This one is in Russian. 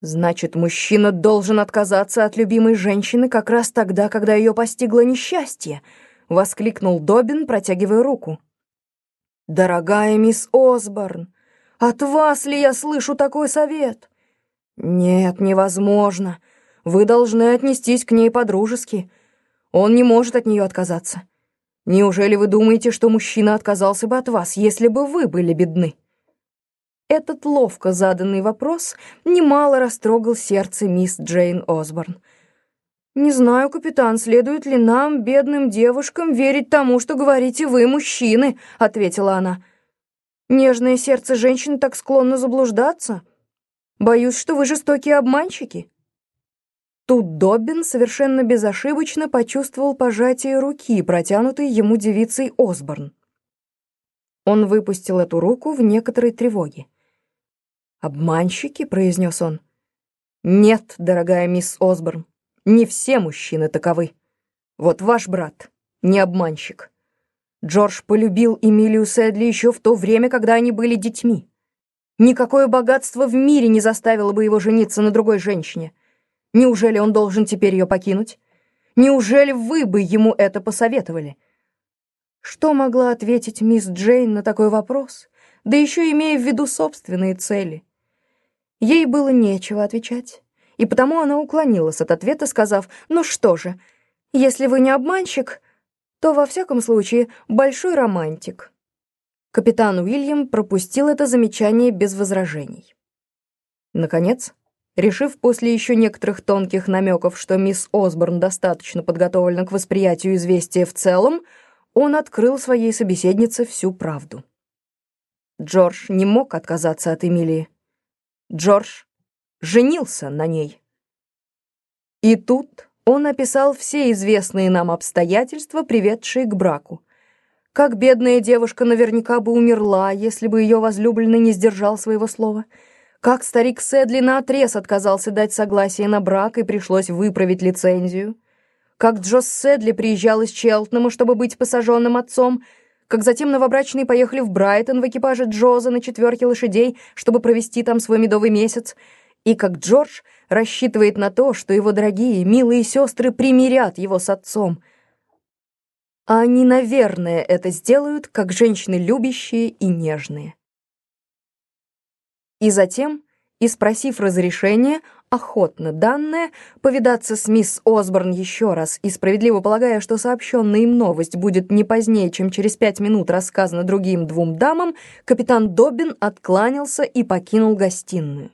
Значит, мужчина должен отказаться от любимой женщины как раз тогда, когда ее постигло несчастье, воскликнул Добин, протягивая руку. Дорогая мисс Осборн, от вас ли я слышу такой совет? Нет, невозможно. Вы должны отнестись к ней по-дружески. Он не может от нее отказаться. Неужели вы думаете, что мужчина отказался бы от вас, если бы вы были бедны? Этот ловко заданный вопрос немало растрогал сердце мисс Джейн Осборн. «Не знаю, капитан, следует ли нам, бедным девушкам, верить тому, что говорите вы, мужчины», — ответила она. «Нежное сердце женщин так склонно заблуждаться. Боюсь, что вы жестокие обманщики». Тут Доббин совершенно безошибочно почувствовал пожатие руки, протянутой ему девицей Осборн. Он выпустил эту руку в некоторой тревоге. «Обманщики?» — произнес он. «Нет, дорогая мисс Осборн, не все мужчины таковы. Вот ваш брат не обманщик. Джордж полюбил Эмилию Сэдли еще в то время, когда они были детьми. Никакое богатство в мире не заставило бы его жениться на другой женщине. Неужели он должен теперь ее покинуть? Неужели вы бы ему это посоветовали?» Что могла ответить мисс Джейн на такой вопрос, да еще имея в виду собственные цели? Ей было нечего отвечать, и потому она уклонилась от ответа, сказав, «Ну что же, если вы не обманщик, то, во всяком случае, большой романтик». Капитан Уильям пропустил это замечание без возражений. Наконец, решив после еще некоторых тонких намеков, что мисс Осборн достаточно подготовлена к восприятию известия в целом, он открыл своей собеседнице всю правду. Джордж не мог отказаться от Эмилии. Джордж женился на ней. И тут он описал все известные нам обстоятельства, приведшие к браку. Как бедная девушка наверняка бы умерла, если бы ее возлюбленный не сдержал своего слова. Как старик Сэдли наотрез отказался дать согласие на брак и пришлось выправить лицензию. Как Джосс Сэдли приезжал из Челтнама, чтобы быть посаженным отцом — как затем новобрачные поехали в Брайтон в экипаже Джоза на четверке лошадей, чтобы провести там свой медовый месяц, и как Джордж рассчитывает на то, что его дорогие, милые сестры примирят его с отцом. А они, наверное, это сделают, как женщины любящие и нежные. И затем, и спросив разрешения, охотно данное, повидаться с мисс Осборн еще раз и справедливо полагая, что сообщенная им новость будет не позднее, чем через пять минут рассказана другим двум дамам, капитан Добин откланялся и покинул гостиную.